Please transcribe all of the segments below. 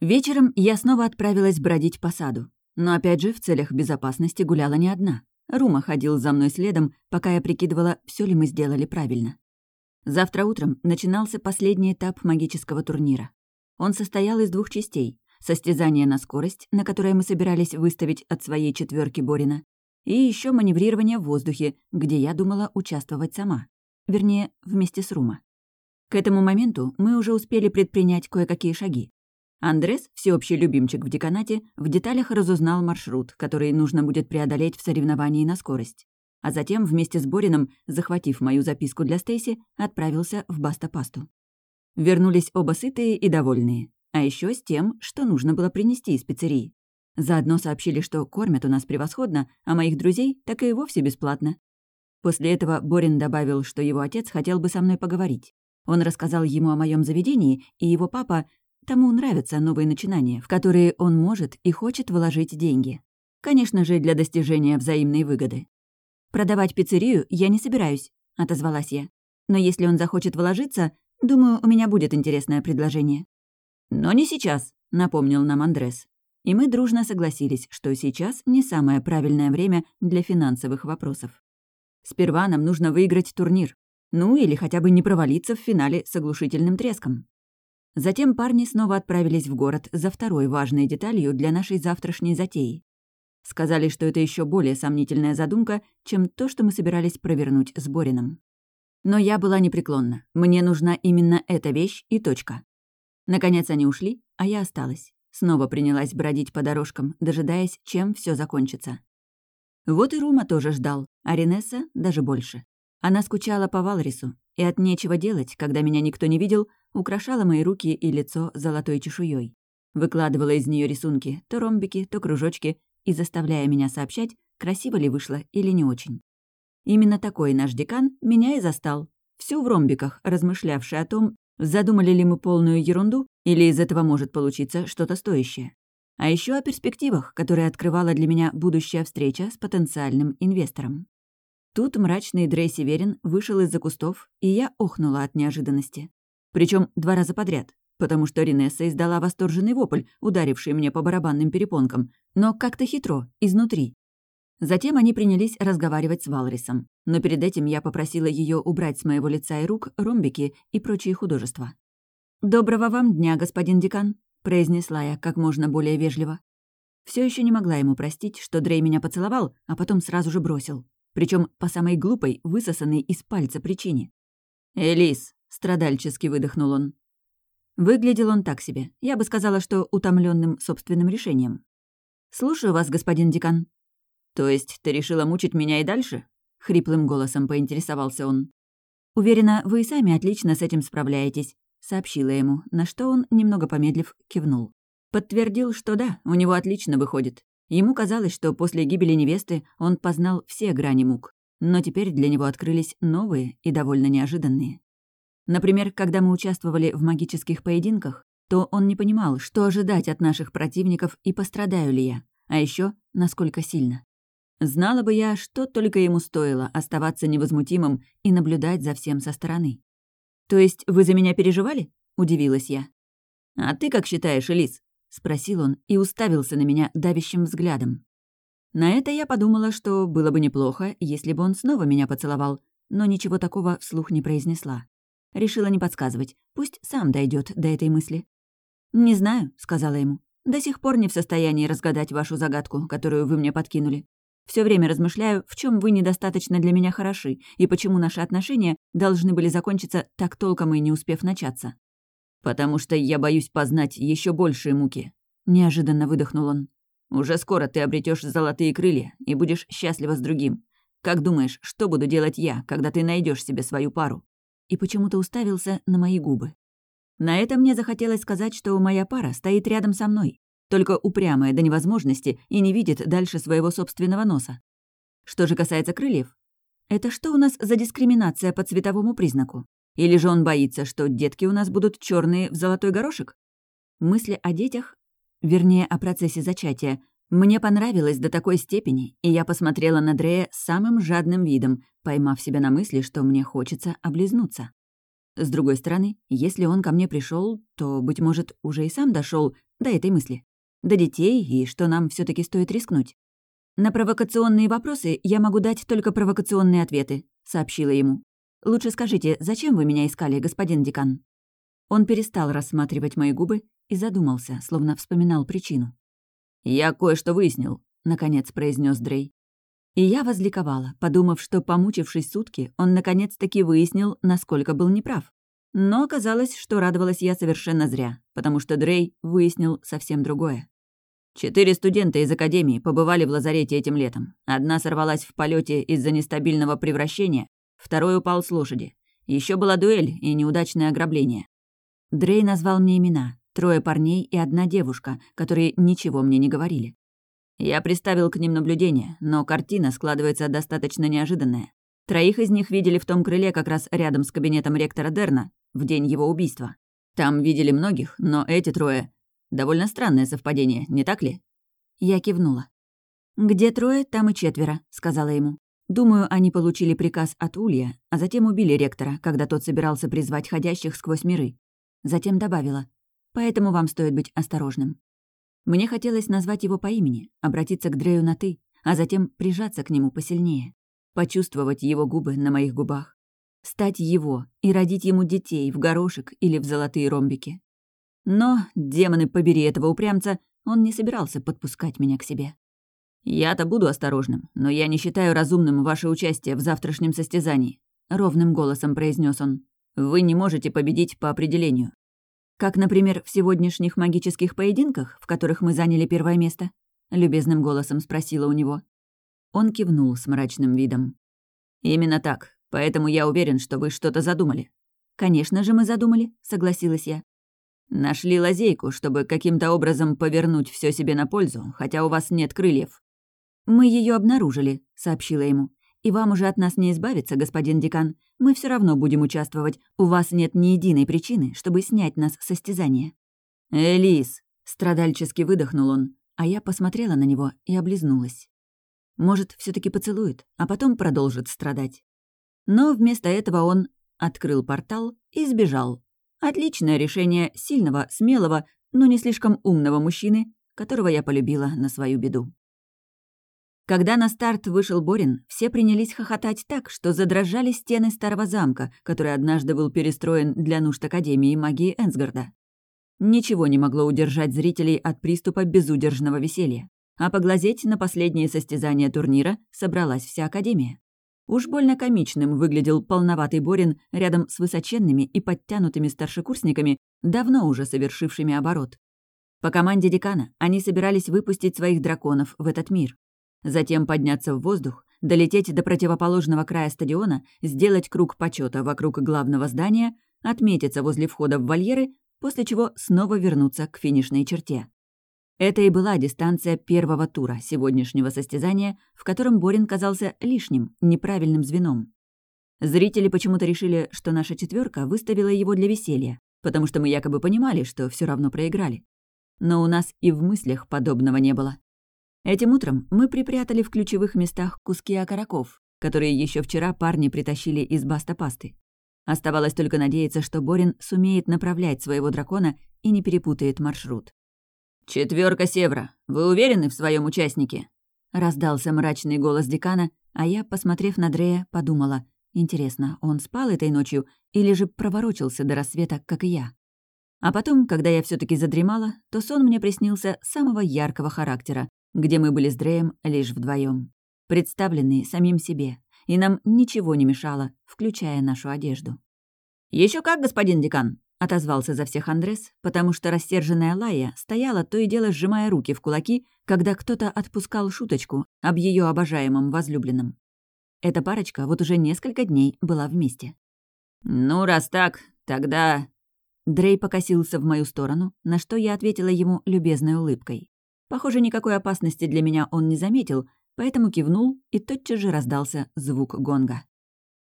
Вечером я снова отправилась бродить по саду. Но опять же, в целях безопасности гуляла не одна. Рума ходил за мной следом, пока я прикидывала, все ли мы сделали правильно. Завтра утром начинался последний этап магического турнира. Он состоял из двух частей — состязание на скорость, на которое мы собирались выставить от своей четверки Борина, и еще маневрирование в воздухе, где я думала участвовать сама. Вернее, вместе с Рума. К этому моменту мы уже успели предпринять кое-какие шаги. Андрес, всеобщий любимчик в деканате, в деталях разузнал маршрут, который нужно будет преодолеть в соревновании на скорость. А затем, вместе с Борином, захватив мою записку для Стейси, отправился в Бастопасту. Вернулись оба сытые и довольные. А еще с тем, что нужно было принести из пиццерии. Заодно сообщили, что кормят у нас превосходно, а моих друзей так и вовсе бесплатно. После этого Борин добавил, что его отец хотел бы со мной поговорить. Он рассказал ему о моем заведении, и его папа... Тому нравятся новые начинания, в которые он может и хочет вложить деньги. Конечно же, для достижения взаимной выгоды. «Продавать пиццерию я не собираюсь», — отозвалась я. «Но если он захочет вложиться, думаю, у меня будет интересное предложение». «Но не сейчас», — напомнил нам Андрес. И мы дружно согласились, что сейчас не самое правильное время для финансовых вопросов. Сперва нам нужно выиграть турнир. Ну, или хотя бы не провалиться в финале с оглушительным треском. Затем парни снова отправились в город за второй важной деталью для нашей завтрашней затеи. Сказали, что это еще более сомнительная задумка, чем то, что мы собирались провернуть с Борином. Но я была непреклонна. Мне нужна именно эта вещь и точка. Наконец они ушли, а я осталась. Снова принялась бродить по дорожкам, дожидаясь, чем все закончится. Вот и Рума тоже ждал, а Ренесса даже больше. Она скучала по Валрису, и от нечего делать, когда меня никто не видел, украшала мои руки и лицо золотой чешуей. Выкладывала из нее рисунки, то ромбики, то кружочки, и заставляя меня сообщать, красиво ли вышло или не очень. Именно такой наш декан меня и застал. Всю в ромбиках, размышлявший о том, Задумали ли мы полную ерунду, или из этого может получиться что-то стоящее? А еще о перспективах, которые открывала для меня будущая встреча с потенциальным инвестором. Тут мрачный Дрей Северин вышел из-за кустов, и я охнула от неожиданности. Причем два раза подряд, потому что Ринесса издала восторженный вопль, ударивший мне по барабанным перепонкам, но как-то хитро, изнутри. Затем они принялись разговаривать с Валрисом, но перед этим я попросила ее убрать с моего лица и рук ромбики и прочие художества. «Доброго вам дня, господин декан», — произнесла я как можно более вежливо. Все еще не могла ему простить, что Дрей меня поцеловал, а потом сразу же бросил. Причем по самой глупой, высосанной из пальца причине. «Элис», — страдальчески выдохнул он. Выглядел он так себе. Я бы сказала, что утомленным собственным решением. «Слушаю вас, господин декан», «То есть ты решила мучить меня и дальше?» — хриплым голосом поинтересовался он. «Уверена, вы и сами отлично с этим справляетесь», — сообщила ему, на что он, немного помедлив, кивнул. Подтвердил, что да, у него отлично выходит. Ему казалось, что после гибели невесты он познал все грани мук, но теперь для него открылись новые и довольно неожиданные. Например, когда мы участвовали в магических поединках, то он не понимал, что ожидать от наших противников и пострадаю ли я, а еще насколько сильно. Знала бы я, что только ему стоило оставаться невозмутимым и наблюдать за всем со стороны. «То есть вы за меня переживали?» — удивилась я. «А ты как считаешь, Элис?» — спросил он и уставился на меня давящим взглядом. На это я подумала, что было бы неплохо, если бы он снова меня поцеловал, но ничего такого вслух не произнесла. Решила не подсказывать, пусть сам дойдет до этой мысли. «Не знаю», — сказала ему. «До сих пор не в состоянии разгадать вашу загадку, которую вы мне подкинули. Все время размышляю, в чем вы недостаточно для меня хороши, и почему наши отношения должны были закончиться так толком и не успев начаться. «Потому что я боюсь познать еще большие муки», — неожиданно выдохнул он. «Уже скоро ты обретешь золотые крылья и будешь счастлива с другим. Как думаешь, что буду делать я, когда ты найдешь себе свою пару?» И почему-то уставился на мои губы. На это мне захотелось сказать, что моя пара стоит рядом со мной, только упрямая до невозможности и не видит дальше своего собственного носа. Что же касается крыльев, это что у нас за дискриминация по цветовому признаку? Или же он боится, что детки у нас будут черные в золотой горошек? Мысли о детях, вернее, о процессе зачатия, мне понравилось до такой степени, и я посмотрела на Дрея самым жадным видом, поймав себя на мысли, что мне хочется облизнуться. С другой стороны, если он ко мне пришел, то, быть может, уже и сам дошел до этой мысли. До детей, и что нам все таки стоит рискнуть. «На провокационные вопросы я могу дать только провокационные ответы», — сообщила ему. «Лучше скажите, зачем вы меня искали, господин декан?» Он перестал рассматривать мои губы и задумался, словно вспоминал причину. «Я кое-что выяснил», — наконец произнес Дрей. И я возликовала, подумав, что, помучившись сутки, он наконец-таки выяснил, насколько был неправ. Но оказалось, что радовалась я совершенно зря, потому что Дрей выяснил совсем другое. Четыре студента из Академии побывали в лазарете этим летом. Одна сорвалась в полете из-за нестабильного превращения, второй упал с лошади. Еще была дуэль и неудачное ограбление. Дрей назвал мне имена. Трое парней и одна девушка, которые ничего мне не говорили. Я приставил к ним наблюдение, но картина складывается достаточно неожиданная. Троих из них видели в том крыле как раз рядом с кабинетом ректора Дерна в день его убийства. Там видели многих, но эти трое... Довольно странное совпадение, не так ли? Я кивнула. «Где трое, там и четверо», — сказала ему. Думаю, они получили приказ от Улья, а затем убили ректора, когда тот собирался призвать ходящих сквозь миры. Затем добавила. «Поэтому вам стоит быть осторожным. Мне хотелось назвать его по имени, обратиться к Дрею на «ты», а затем прижаться к нему посильнее, почувствовать его губы на моих губах, стать его и родить ему детей в горошек или в золотые ромбики. Но, демоны побери этого упрямца, он не собирался подпускать меня к себе. «Я-то буду осторожным, но я не считаю разумным ваше участие в завтрашнем состязании», — ровным голосом произнес он. «Вы не можете победить по определению. Как, например, в сегодняшних магических поединках, в которых мы заняли первое место?» — любезным голосом спросила у него. Он кивнул с мрачным видом. «Именно так. Поэтому я уверен, что вы что-то задумали». «Конечно же мы задумали», — согласилась я. «Нашли лазейку, чтобы каким-то образом повернуть все себе на пользу, хотя у вас нет крыльев». «Мы ее обнаружили», — сообщила ему. «И вам уже от нас не избавиться, господин декан. Мы все равно будем участвовать. У вас нет ни единой причины, чтобы снять нас с состязания». «Элис!» — страдальчески выдохнул он, а я посмотрела на него и облизнулась. Может, все таки поцелует, а потом продолжит страдать. Но вместо этого он открыл портал и сбежал. Отличное решение сильного, смелого, но не слишком умного мужчины, которого я полюбила на свою беду. Когда на старт вышел Борин, все принялись хохотать так, что задрожали стены старого замка, который однажды был перестроен для нужд Академии магии Энсгарда. Ничего не могло удержать зрителей от приступа безудержного веселья. А поглазеть на последние состязания турнира собралась вся Академия. Уж больно комичным выглядел полноватый Борин рядом с высоченными и подтянутыми старшекурсниками, давно уже совершившими оборот. По команде декана они собирались выпустить своих драконов в этот мир затем подняться в воздух, долететь до противоположного края стадиона, сделать круг почета вокруг главного здания, отметиться возле входа в вольеры, после чего снова вернуться к финишной черте. Это и была дистанция первого тура сегодняшнего состязания, в котором Борин казался лишним, неправильным звеном. Зрители почему-то решили, что наша четверка выставила его для веселья, потому что мы якобы понимали, что все равно проиграли. Но у нас и в мыслях подобного не было. Этим утром мы припрятали в ключевых местах куски окороков, которые еще вчера парни притащили из бастопасты. Оставалось только надеяться, что Борин сумеет направлять своего дракона и не перепутает маршрут. Четверка Севра, вы уверены в своем участнике?» Раздался мрачный голос декана, а я, посмотрев на Дрея, подумала, интересно, он спал этой ночью или же проворочился до рассвета, как и я? А потом, когда я все таки задремала, то сон мне приснился самого яркого характера, где мы были с Дреем лишь вдвоем, представленные самим себе, и нам ничего не мешало, включая нашу одежду. Еще как, господин декан!» — отозвался за всех Андрес, потому что рассерженная Лая стояла, то и дело сжимая руки в кулаки, когда кто-то отпускал шуточку об ее обожаемом возлюбленном. Эта парочка вот уже несколько дней была вместе. «Ну, раз так, тогда...» Дрей покосился в мою сторону, на что я ответила ему любезной улыбкой. Похоже, никакой опасности для меня он не заметил, поэтому кивнул, и тотчас же раздался звук гонга.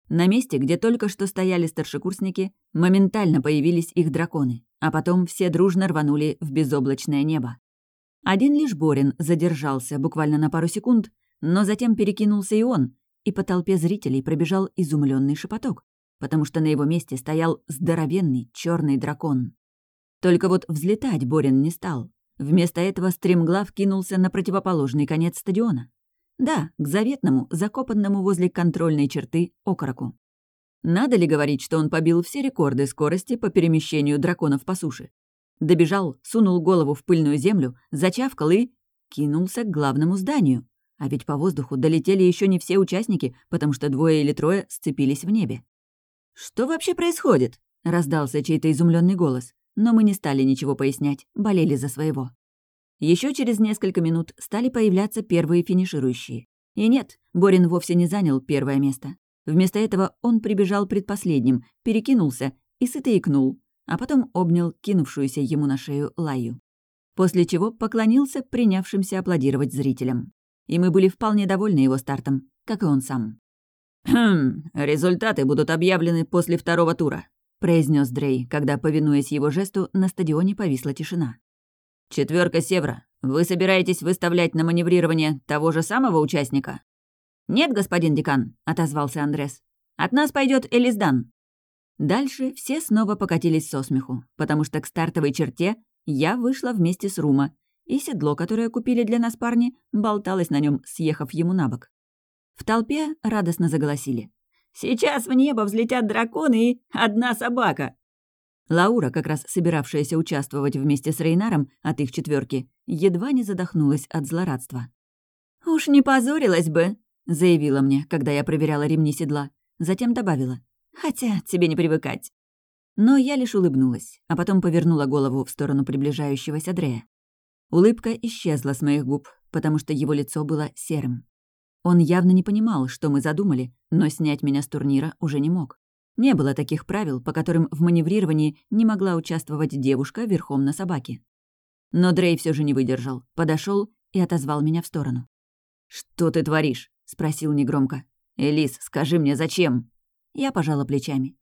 На месте, где только что стояли старшекурсники, моментально появились их драконы, а потом все дружно рванули в безоблачное небо. Один лишь Борин задержался буквально на пару секунд, но затем перекинулся и он, и по толпе зрителей пробежал изумленный шепоток. потому что на его месте стоял здоровенный черный дракон. Только вот взлетать Борин не стал. Вместо этого стремглав кинулся на противоположный конец стадиона. Да, к заветному, закопанному возле контрольной черты окороку. Надо ли говорить, что он побил все рекорды скорости по перемещению драконов по суше? Добежал, сунул голову в пыльную землю, зачавкал и... кинулся к главному зданию. А ведь по воздуху долетели еще не все участники, потому что двое или трое сцепились в небе. «Что вообще происходит?» — раздался чей-то изумленный голос. Но мы не стали ничего пояснять, болели за своего. Еще через несколько минут стали появляться первые финиширующие. И нет, Борин вовсе не занял первое место. Вместо этого он прибежал предпоследним, перекинулся и сыто икнул, а потом обнял кинувшуюся ему на шею Лаю. После чего поклонился принявшимся аплодировать зрителям. И мы были вполне довольны его стартом, как и он сам. «Хм, результаты будут объявлены после второго тура», — произнес Дрей, когда, повинуясь его жесту, на стадионе повисла тишина. Четверка Севера, вы собираетесь выставлять на маневрирование того же самого участника?» «Нет, господин декан», — отозвался Андрес. «От нас пойдет Элиздан». Дальше все снова покатились со смеху, потому что к стартовой черте я вышла вместе с Рума, и седло, которое купили для нас парни, болталось на нем, съехав ему на бок. В толпе радостно заголосили. «Сейчас в небо взлетят драконы и одна собака!» Лаура, как раз собиравшаяся участвовать вместе с Рейнаром от их четверки, едва не задохнулась от злорадства. «Уж не позорилась бы!» — заявила мне, когда я проверяла ремни седла. Затем добавила. «Хотя тебе не привыкать». Но я лишь улыбнулась, а потом повернула голову в сторону приближающегося Дрея. Улыбка исчезла с моих губ, потому что его лицо было серым. Он явно не понимал, что мы задумали, но снять меня с турнира уже не мог. Не было таких правил, по которым в маневрировании не могла участвовать девушка верхом на собаке. Но Дрей все же не выдержал, подошел и отозвал меня в сторону. «Что ты творишь?» — спросил негромко. «Элис, скажи мне, зачем?» Я пожала плечами.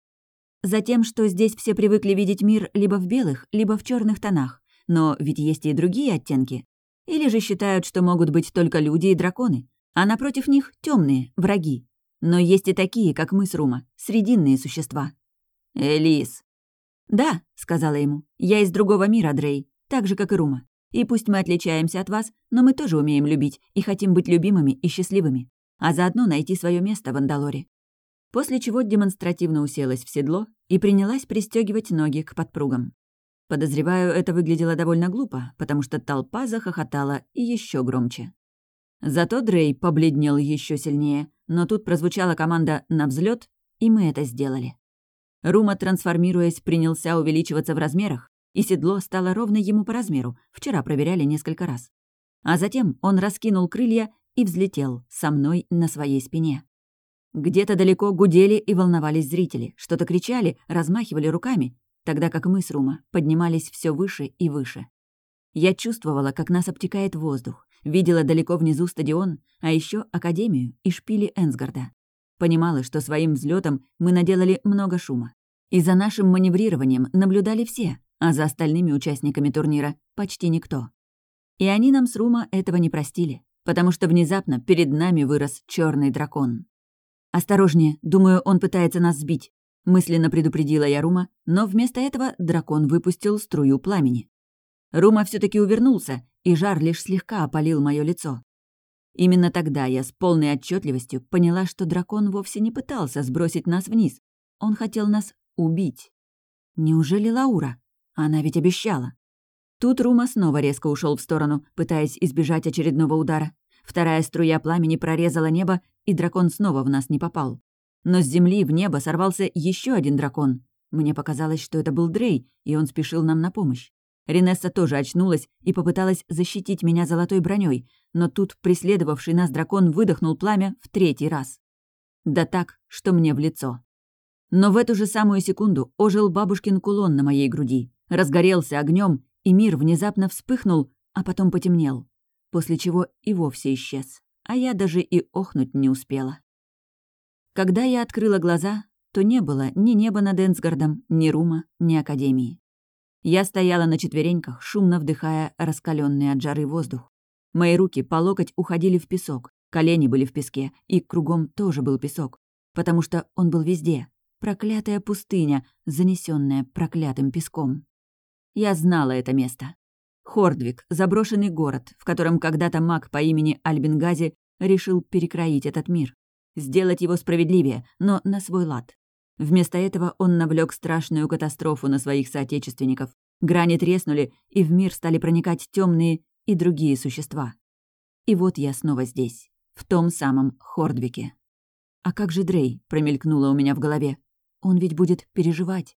Затем, что здесь все привыкли видеть мир либо в белых, либо в черных тонах. Но ведь есть и другие оттенки. Или же считают, что могут быть только люди и драконы, а напротив них темные враги. Но есть и такие, как мы с Рума, срединные существа. «Элис!» «Да», — сказала ему, — «я из другого мира, Дрей, так же, как и Рума. И пусть мы отличаемся от вас, но мы тоже умеем любить и хотим быть любимыми и счастливыми, а заодно найти свое место в Андалоре». После чего демонстративно уселась в седло и принялась пристегивать ноги к подпругам. Подозреваю, это выглядело довольно глупо, потому что толпа захохотала еще громче. Зато Дрей побледнел еще сильнее, но тут прозвучала команда «на взлет, и мы это сделали. Рума, трансформируясь, принялся увеличиваться в размерах, и седло стало ровно ему по размеру, вчера проверяли несколько раз. А затем он раскинул крылья и взлетел со мной на своей спине. Где-то далеко гудели и волновались зрители, что-то кричали, размахивали руками, тогда как мы с Рума поднимались все выше и выше. Я чувствовала, как нас обтекает воздух, Видела далеко внизу стадион, а еще Академию и шпили Энсгарда. Понимала, что своим взлетом мы наделали много шума. И за нашим маневрированием наблюдали все, а за остальными участниками турнира — почти никто. И они нам с Рума этого не простили, потому что внезапно перед нами вырос черный дракон. «Осторожнее, думаю, он пытается нас сбить», — мысленно предупредила я Рума, но вместо этого дракон выпустил струю пламени. Рума все таки увернулся, и жар лишь слегка опалил мое лицо. Именно тогда я с полной отчетливостью поняла, что дракон вовсе не пытался сбросить нас вниз. Он хотел нас убить. Неужели Лаура? Она ведь обещала. Тут Рума снова резко ушел в сторону, пытаясь избежать очередного удара. Вторая струя пламени прорезала небо, и дракон снова в нас не попал. Но с земли в небо сорвался еще один дракон. Мне показалось, что это был Дрей, и он спешил нам на помощь. Ринесса тоже очнулась и попыталась защитить меня золотой броней, но тут преследовавший нас дракон выдохнул пламя в третий раз. Да так, что мне в лицо. Но в эту же самую секунду ожил бабушкин кулон на моей груди, разгорелся огнем, и мир внезапно вспыхнул, а потом потемнел, после чего и вовсе исчез, а я даже и охнуть не успела. Когда я открыла глаза, то не было ни неба над Энсгардом, ни Рума, ни Академии. Я стояла на четвереньках, шумно вдыхая раскаленный от жары воздух. Мои руки по локоть уходили в песок, колени были в песке, и кругом тоже был песок, потому что он был везде. проклятая пустыня, занесенная проклятым песком. Я знала это место. Хордвик — заброшенный город, в котором когда-то маг по имени Альбингази решил перекроить этот мир. Сделать его справедливее, но на свой лад. Вместо этого он навлек страшную катастрофу на своих соотечественников. Грани треснули, и в мир стали проникать темные и другие существа. И вот я снова здесь, в том самом Хордвике. «А как же Дрей?» — промелькнуло у меня в голове. «Он ведь будет переживать.